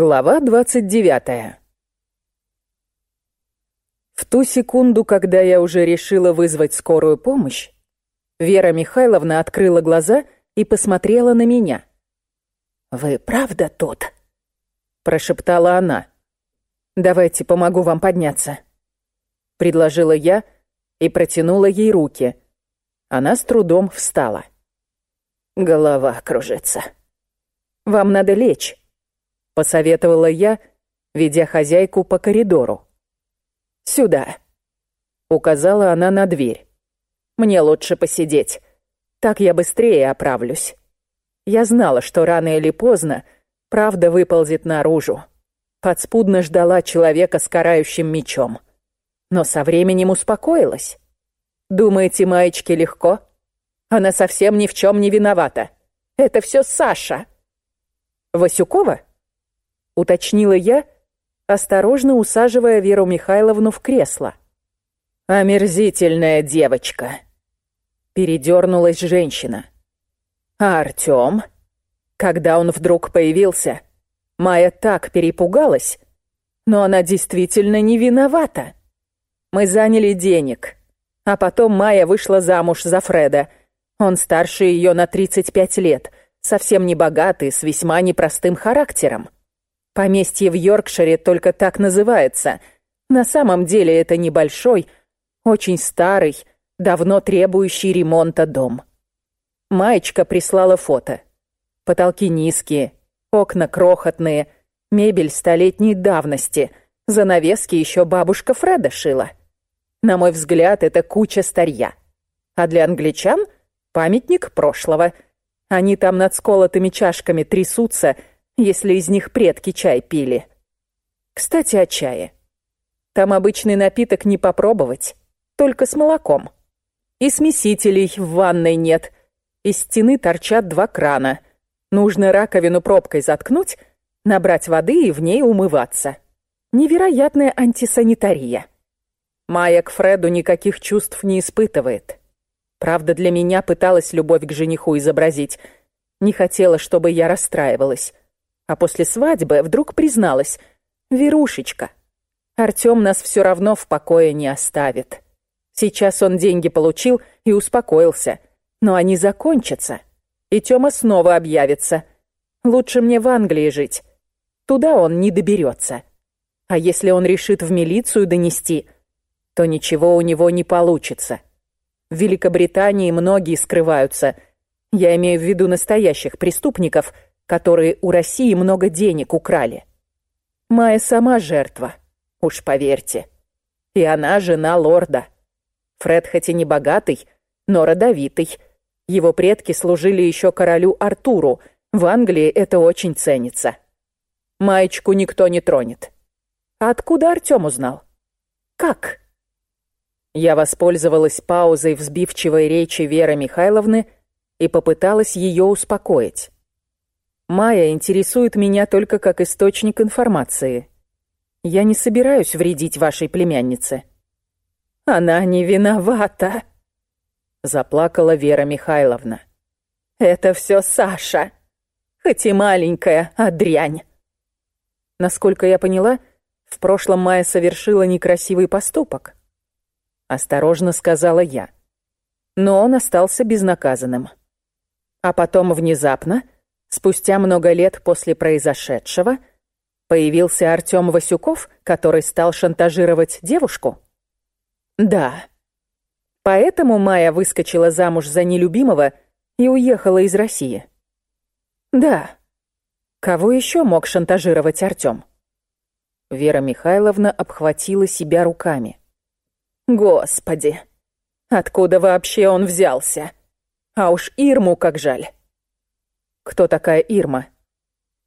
Глава двадцать девятая. В ту секунду, когда я уже решила вызвать скорую помощь, Вера Михайловна открыла глаза и посмотрела на меня. «Вы правда тут?» — прошептала она. «Давайте помогу вам подняться», — предложила я и протянула ей руки. Она с трудом встала. Голова кружится. «Вам надо лечь», посоветовала я, ведя хозяйку по коридору. «Сюда», — указала она на дверь. «Мне лучше посидеть. Так я быстрее оправлюсь». Я знала, что рано или поздно правда выползет наружу. Подспудно ждала человека с карающим мечом. Но со временем успокоилась. Думаете, маечке легко? Она совсем ни в чем не виновата. Это все Саша. Васюкова? Уточнила я, осторожно усаживая Веру Михайловну в кресло. «Омерзительная девочка!» Передернулась женщина. «А Артём?» Когда он вдруг появился, Майя так перепугалась, но она действительно не виновата. Мы заняли денег, а потом Майя вышла замуж за Фреда. Он старше ее на 35 лет, совсем не богатый, с весьма непростым характером. Поместье в Йоркшире только так называется. На самом деле это небольшой, очень старый, давно требующий ремонта дом. Маечка прислала фото. Потолки низкие, окна крохотные, мебель столетней давности, занавески еще бабушка Фреда шила. На мой взгляд, это куча старья. А для англичан — памятник прошлого. Они там над сколотыми чашками трясутся — если из них предки чай пили. Кстати, о чае. Там обычный напиток не попробовать, только с молоком. И смесителей в ванной нет. Из стены торчат два крана. Нужно раковину пробкой заткнуть, набрать воды и в ней умываться. Невероятная антисанитария. Майя к Фреду никаких чувств не испытывает. Правда, для меня пыталась любовь к жениху изобразить. Не хотела, чтобы я расстраивалась. А после свадьбы вдруг призналась. «Верушечка, Артём нас всё равно в покое не оставит. Сейчас он деньги получил и успокоился. Но они закончатся. И Тёма снова объявится. Лучше мне в Англии жить. Туда он не доберётся. А если он решит в милицию донести, то ничего у него не получится. В Великобритании многие скрываются. Я имею в виду настоящих преступников – которые у России много денег украли. Майя сама жертва, уж поверьте. И она жена лорда. Фред хоть и не богатый, но родовитый. Его предки служили еще королю Артуру. В Англии это очень ценится. Маечку никто не тронет. А откуда Артем узнал? Как? Я воспользовалась паузой в сбивчивой речи Веры Михайловны и попыталась ее успокоить. Майя интересует меня только как источник информации. Я не собираюсь вредить вашей племяннице». «Она не виновата», — заплакала Вера Михайловна. «Это все Саша, хоть и маленькая, а дрянь». Насколько я поняла, в прошлом Майя совершила некрасивый поступок. Осторожно сказала я. Но он остался безнаказанным. А потом внезапно Спустя много лет после произошедшего появился Артём Васюков, который стал шантажировать девушку? Да. Поэтому Майя выскочила замуж за нелюбимого и уехала из России. Да. Кого еще мог шантажировать Артём? Вера Михайловна обхватила себя руками. Господи, откуда вообще он взялся? А уж Ирму как жаль. «Кто такая Ирма?»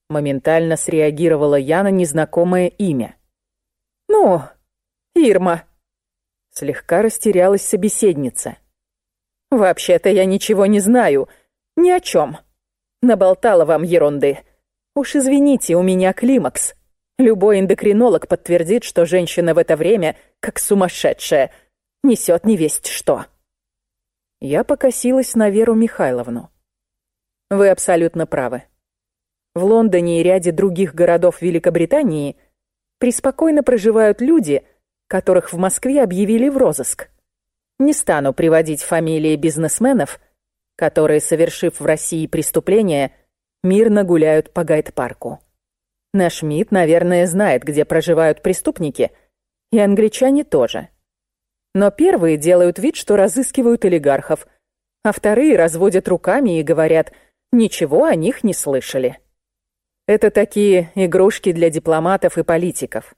Моментально среагировала я на незнакомое имя. «Ну, Ирма», — слегка растерялась собеседница. «Вообще-то я ничего не знаю, ни о чем. Наболтала вам ерунды. Уж извините, у меня климакс. Любой эндокринолог подтвердит, что женщина в это время, как сумасшедшая, несет невесть что». Я покосилась на Веру Михайловну. Вы абсолютно правы. В Лондоне и ряде других городов Великобритании преспокойно проживают люди, которых в Москве объявили в розыск. Не стану приводить фамилии бизнесменов, которые, совершив в России преступления, мирно гуляют по гайд-парку. Наш МИД, наверное, знает, где проживают преступники, и англичане тоже. Но первые делают вид, что разыскивают олигархов, а вторые разводят руками и говорят, ничего о них не слышали. Это такие игрушки для дипломатов и политиков.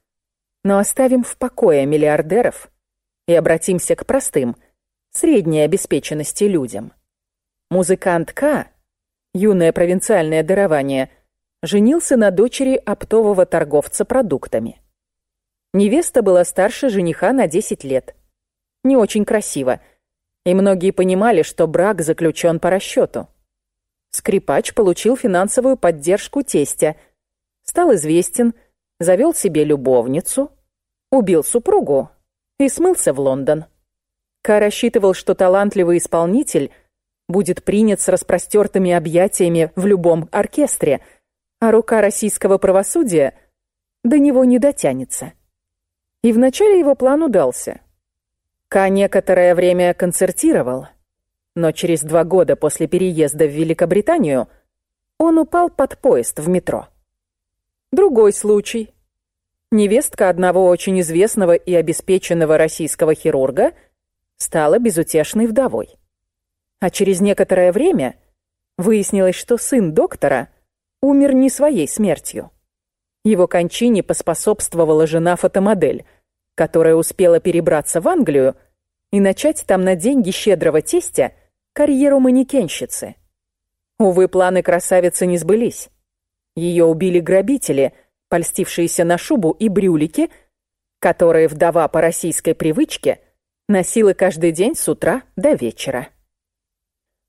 Но оставим в покое миллиардеров и обратимся к простым, средней обеспеченности людям. Музыкант К, юное провинциальное дарование – женился на дочери оптового торговца продуктами. Невеста была старше жениха на 10 лет. Не очень красиво, и многие понимали, что брак заключен по расчету. Скрипач получил финансовую поддержку тестя, стал известен, завел себе любовницу, убил супругу и смылся в Лондон. Ка рассчитывал, что талантливый исполнитель будет принят с распростертыми объятиями в любом оркестре – а рука российского правосудия до него не дотянется. И вначале его план удался. Ка некоторое время концертировал, но через два года после переезда в Великобританию он упал под поезд в метро. Другой случай. Невестка одного очень известного и обеспеченного российского хирурга стала безутешной вдовой. А через некоторое время выяснилось, что сын доктора умер не своей смертью. Его кончине поспособствовала жена-фотомодель, которая успела перебраться в Англию и начать там на деньги щедрого тестя карьеру манекенщицы. Увы, планы красавицы не сбылись. Ее убили грабители, польстившиеся на шубу и брюлики, которые вдова по российской привычке носила каждый день с утра до вечера.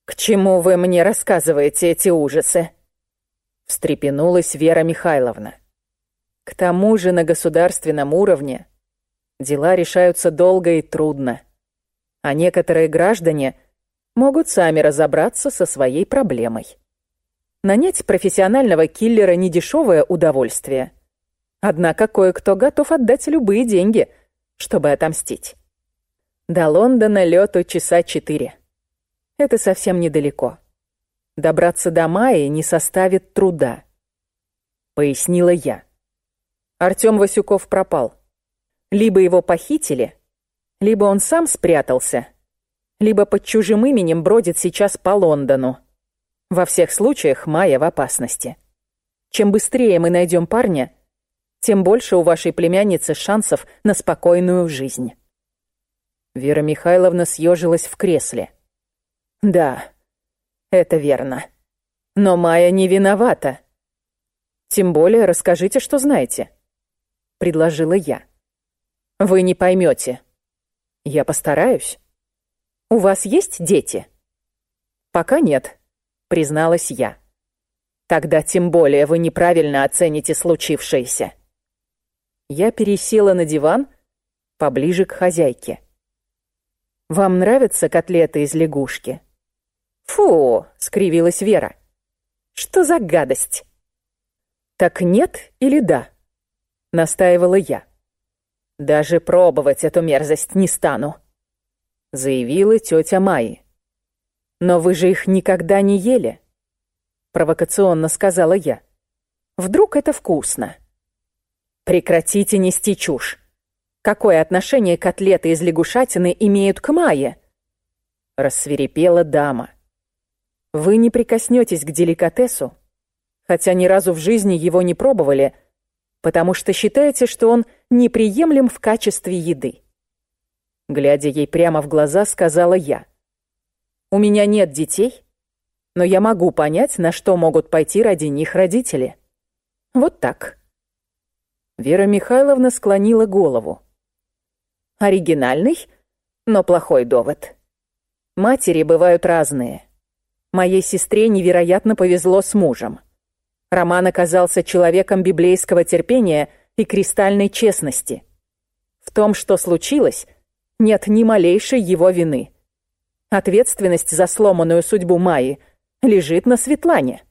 «К чему вы мне рассказываете эти ужасы?» встрепенулась Вера Михайловна. К тому же на государственном уровне дела решаются долго и трудно, а некоторые граждане могут сами разобраться со своей проблемой. Нанять профессионального киллера – недешевое удовольствие. Однако кое-кто готов отдать любые деньги, чтобы отомстить. До Лондона лету часа четыре. Это совсем недалеко. Добраться до Майи не составит труда, пояснила я. Артём Васюков пропал. Либо его похитили, либо он сам спрятался, либо под чужим именем бродит сейчас по Лондону. Во всех случаях Майя в опасности. Чем быстрее мы найдем парня, тем больше у вашей племянницы шансов на спокойную жизнь. Вера Михайловна съежилась в кресле. Да, это верно. Но Майя не виновата. Тем более расскажите, что знаете. Предложила я. Вы не поймете. Я постараюсь. У вас есть дети? Пока нет, призналась я. Тогда тем более вы неправильно оцените случившееся. Я пересела на диван поближе к хозяйке. Вам нравятся котлеты из лягушки? «Фу!» — скривилась Вера. «Что за гадость?» «Так нет или да?» — настаивала я. «Даже пробовать эту мерзость не стану», — заявила тетя Майи. «Но вы же их никогда не ели», — провокационно сказала я. «Вдруг это вкусно?» «Прекратите нести чушь. Какое отношение котлеты из лягушатины имеют к Майе?» Рассверепела дама. Вы не прикоснетесь к деликатесу, хотя ни разу в жизни его не пробовали, потому что считаете, что он неприемлем в качестве еды. Глядя ей прямо в глаза, сказала я. У меня нет детей, но я могу понять, на что могут пойти ради них родители. Вот так. Вера Михайловна склонила голову. Оригинальный, но плохой довод. Матери бывают разные. Моей сестре невероятно повезло с мужем. Роман оказался человеком библейского терпения и кристальной честности. В том, что случилось, нет ни малейшей его вины. Ответственность за сломанную судьбу Майи лежит на Светлане.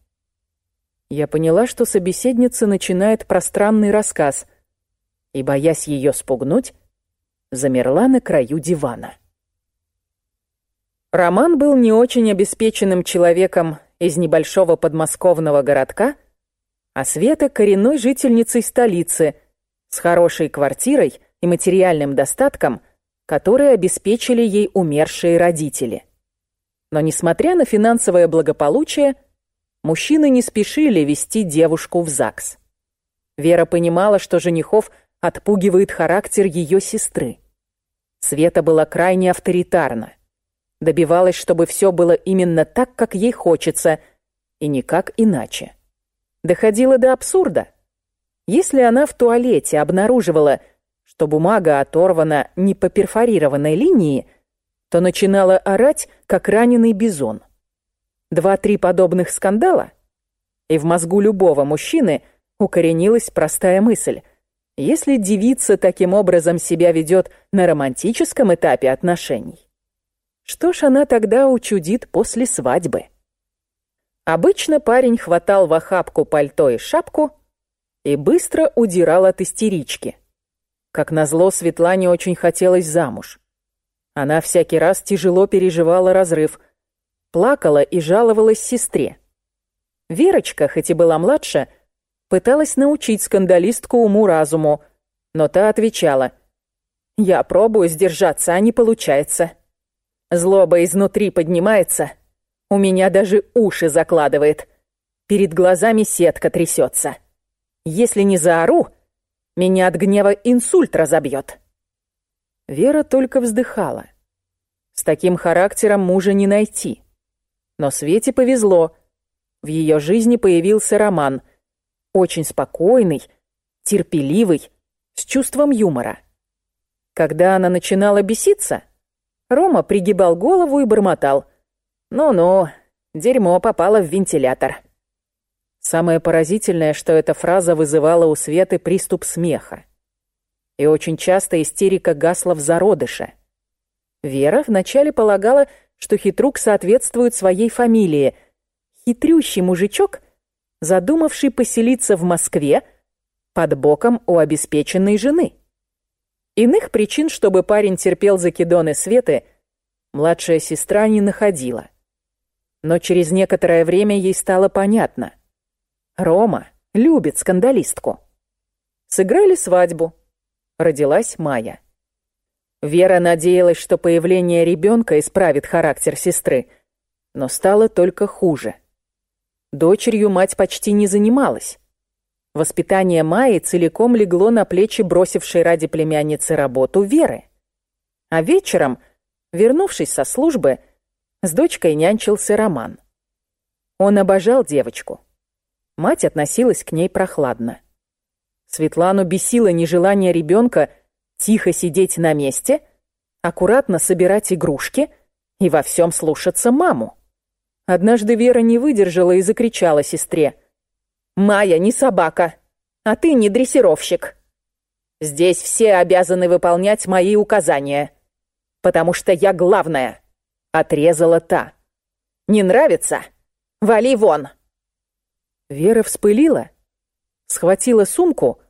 Я поняла, что собеседница начинает пространный рассказ, и, боясь ее спугнуть, замерла на краю дивана. Роман был не очень обеспеченным человеком из небольшого подмосковного городка, а Света — коренной жительницей столицы с хорошей квартирой и материальным достатком, которые обеспечили ей умершие родители. Но, несмотря на финансовое благополучие, мужчины не спешили вести девушку в ЗАГС. Вера понимала, что женихов отпугивает характер ее сестры. Света была крайне авторитарна. Добивалась, чтобы все было именно так, как ей хочется, и никак иначе. Доходило до абсурда. Если она в туалете обнаруживала, что бумага оторвана не по перфорированной линии, то начинала орать, как раненый бизон. Два-три подобных скандала, и в мозгу любого мужчины укоренилась простая мысль. Если девица таким образом себя ведет на романтическом этапе отношений, что ж она тогда учудит после свадьбы? Обычно парень хватал в охапку пальто и шапку и быстро удирал от истерички. Как назло, Светлане очень хотелось замуж. Она всякий раз тяжело переживала разрыв, плакала и жаловалась сестре. Верочка, хоть и была младше, пыталась научить скандалистку уму-разуму, но та отвечала, «Я пробую сдержаться, а не получается. Злоба изнутри поднимается, у меня даже уши закладывает, перед глазами сетка трясется. Если не заору, меня от гнева инсульт разобьет». Вера только вздыхала. С таким характером мужа не найти. Но Свете повезло. В ее жизни появился Роман. Очень спокойный, терпеливый, с чувством юмора. Когда она начинала беситься, Рома пригибал голову и бормотал. «Ну-ну, дерьмо попало в вентилятор». Самое поразительное, что эта фраза вызывала у Светы приступ смеха и очень часто истерика гасла в зародыше. Вера вначале полагала, что хитрук соответствует своей фамилии. Хитрющий мужичок, задумавший поселиться в Москве под боком у обеспеченной жены. Иных причин, чтобы парень терпел закидоны Светы, младшая сестра не находила. Но через некоторое время ей стало понятно. Рома любит скандалистку. Сыграли свадьбу родилась Майя. Вера надеялась, что появление ребенка исправит характер сестры, но стало только хуже. Дочерью мать почти не занималась. Воспитание Майи целиком легло на плечи бросившей ради племянницы работу Веры. А вечером, вернувшись со службы, с дочкой нянчился Роман. Он обожал девочку. Мать относилась к ней прохладно. Светлану бесило нежелание ребенка тихо сидеть на месте, аккуратно собирать игрушки и во всем слушаться маму. Однажды Вера не выдержала и закричала сестре. «Майя не собака, а ты не дрессировщик. Здесь все обязаны выполнять мои указания, потому что я главная», — отрезала та. «Не нравится? Вали вон!» Вера вспылила, схватила сумку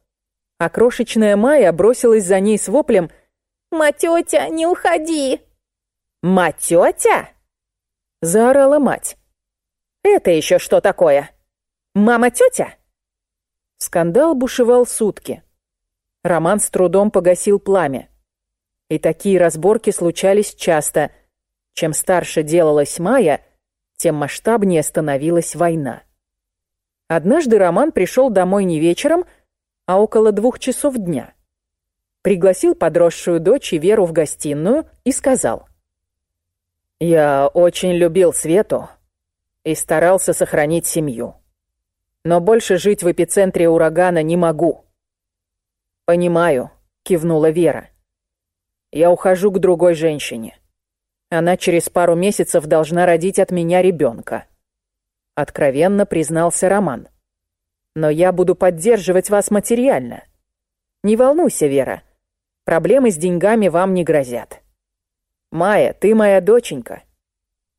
а крошечная Майя бросилась за ней с воплем «Матётя, не уходи!» «Матётя?» — заорала мать. «Это еще что такое? Мама-тётя?» Скандал бушевал сутки. Роман с трудом погасил пламя. И такие разборки случались часто. Чем старше делалась Майя, тем масштабнее становилась война. Однажды Роман пришел домой не вечером, а около двух часов дня. Пригласил подросшую дочь и Веру в гостиную и сказал. «Я очень любил Свету и старался сохранить семью. Но больше жить в эпицентре урагана не могу». «Понимаю», — кивнула Вера. «Я ухожу к другой женщине. Она через пару месяцев должна родить от меня ребенка. Откровенно признался Роман но я буду поддерживать вас материально. Не волнуйся, Вера. Проблемы с деньгами вам не грозят. Майя, ты моя доченька.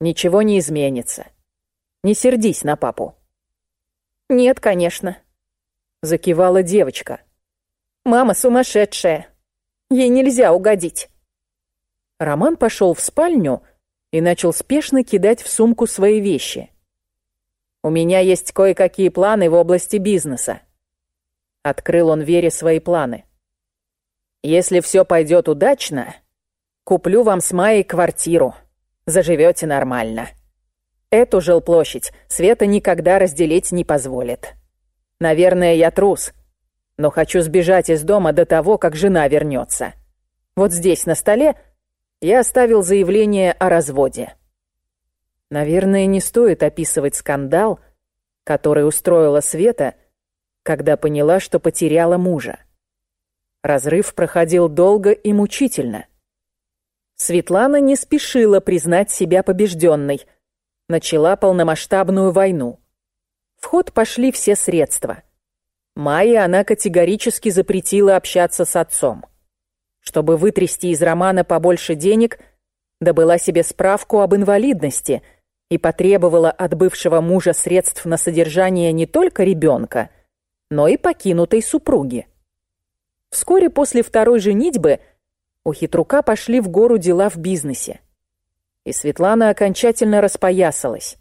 Ничего не изменится. Не сердись на папу. «Нет, конечно», — закивала девочка. «Мама сумасшедшая. Ей нельзя угодить». Роман пошел в спальню и начал спешно кидать в сумку свои вещи. «У меня есть кое-какие планы в области бизнеса». Открыл он Вере свои планы. «Если все пойдет удачно, куплю вам с Майей квартиру. Заживете нормально». Эту жилплощадь Света никогда разделить не позволит. Наверное, я трус, но хочу сбежать из дома до того, как жена вернется. Вот здесь, на столе, я оставил заявление о разводе. Наверное, не стоит описывать скандал, который устроила Света, когда поняла, что потеряла мужа. Разрыв проходил долго и мучительно. Светлана не спешила признать себя побежденной, начала полномасштабную войну. В ход пошли все средства. Майе она категорически запретила общаться с отцом. Чтобы вытрясти из романа побольше денег, добыла себе справку об инвалидности и потребовала от бывшего мужа средств на содержание не только ребенка, но и покинутой супруги. Вскоре после второй женитьбы у хитрука пошли в гору дела в бизнесе и Светлана окончательно распоясалась.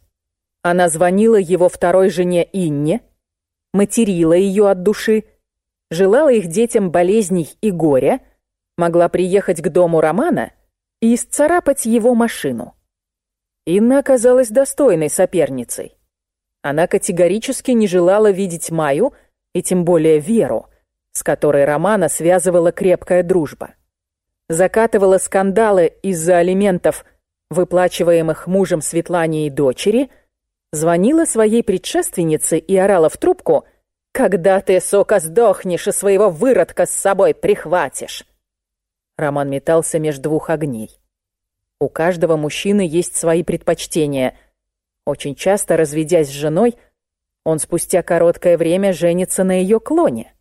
Она звонила его второй жене Инне, материла ее от души, желала их детям болезней и горя, могла приехать к дому Романа и исцарапать его машину. Инна оказалась достойной соперницей. Она категорически не желала видеть Маю и тем более Веру, с которой Романа связывала крепкая дружба. Закатывала скандалы из-за алиментов выплачиваемых мужем Светлане и дочери, звонила своей предшественнице и орала в трубку «Когда ты, сука, сдохнешь и своего выродка с собой прихватишь?» Роман метался между двух огней. У каждого мужчины есть свои предпочтения. Очень часто, разведясь с женой, он спустя короткое время женится на ее клоне.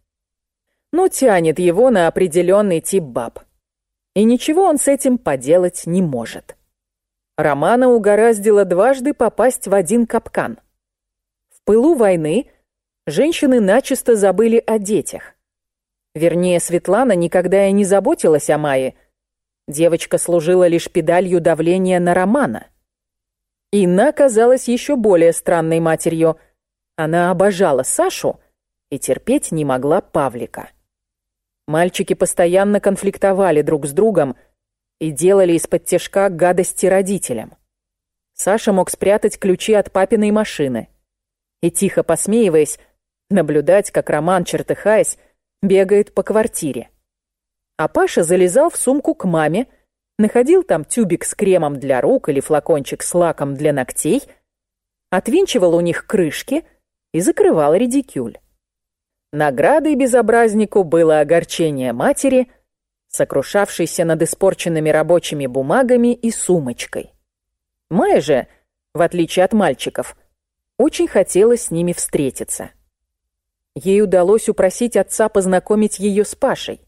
Ну, тянет его на определенный тип баб. И ничего он с этим поделать не может. Романа угораздило дважды попасть в один капкан. В пылу войны женщины начисто забыли о детях. Вернее, Светлана никогда и не заботилась о Майе. Девочка служила лишь педалью давления на Романа. Инна оказалась еще более странной матерью. Она обожала Сашу и терпеть не могла Павлика. Мальчики постоянно конфликтовали друг с другом, и делали из-под тяжка гадости родителям. Саша мог спрятать ключи от папиной машины и, тихо посмеиваясь, наблюдать, как Роман, чертыхаясь, бегает по квартире. А Паша залезал в сумку к маме, находил там тюбик с кремом для рук или флакончик с лаком для ногтей, отвинчивал у них крышки и закрывал редикюль. Наградой безобразнику было огорчение матери — сокрушавшийся над испорченными рабочими бумагами и сумочкой. Майя же, в отличие от мальчиков, очень хотела с ними встретиться. Ей удалось упросить отца познакомить ее с Пашей.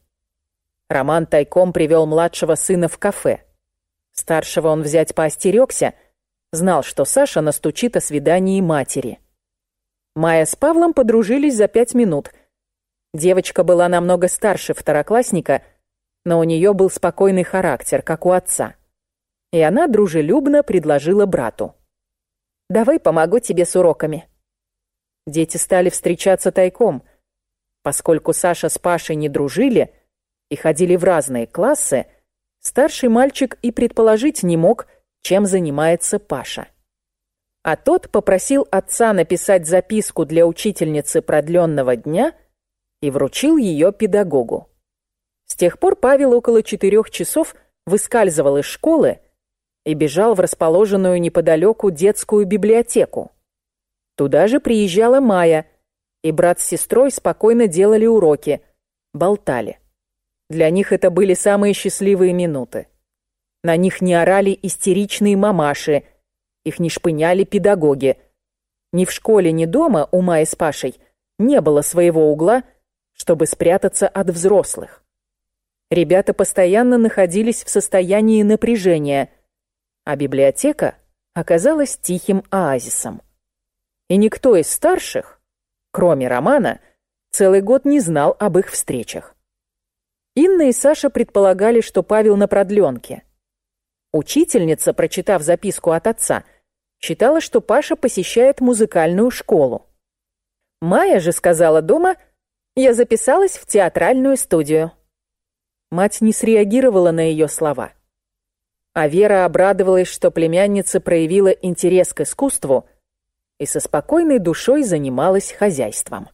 Роман тайком привел младшего сына в кафе. Старшего он взять поостерегся, знал, что Саша настучит о свидании матери. Майя с Павлом подружились за пять минут. Девочка была намного старше второклассника — но у нее был спокойный характер, как у отца. И она дружелюбно предложила брату. «Давай помогу тебе с уроками». Дети стали встречаться тайком. Поскольку Саша с Пашей не дружили и ходили в разные классы, старший мальчик и предположить не мог, чем занимается Паша. А тот попросил отца написать записку для учительницы продленного дня и вручил ее педагогу. С тех пор Павел около четырех часов выскальзывал из школы и бежал в расположенную неподалеку детскую библиотеку. Туда же приезжала Майя, и брат с сестрой спокойно делали уроки, болтали. Для них это были самые счастливые минуты. На них не орали истеричные мамаши, их не шпыняли педагоги. Ни в школе, ни дома у Майи с Пашей не было своего угла, чтобы спрятаться от взрослых. Ребята постоянно находились в состоянии напряжения, а библиотека оказалась тихим оазисом. И никто из старших, кроме Романа, целый год не знал об их встречах. Инна и Саша предполагали, что Павел на продленке. Учительница, прочитав записку от отца, считала, что Паша посещает музыкальную школу. Майя же сказала дома, я записалась в театральную студию. Мать не среагировала на ее слова. А Вера обрадовалась, что племянница проявила интерес к искусству и со спокойной душой занималась хозяйством.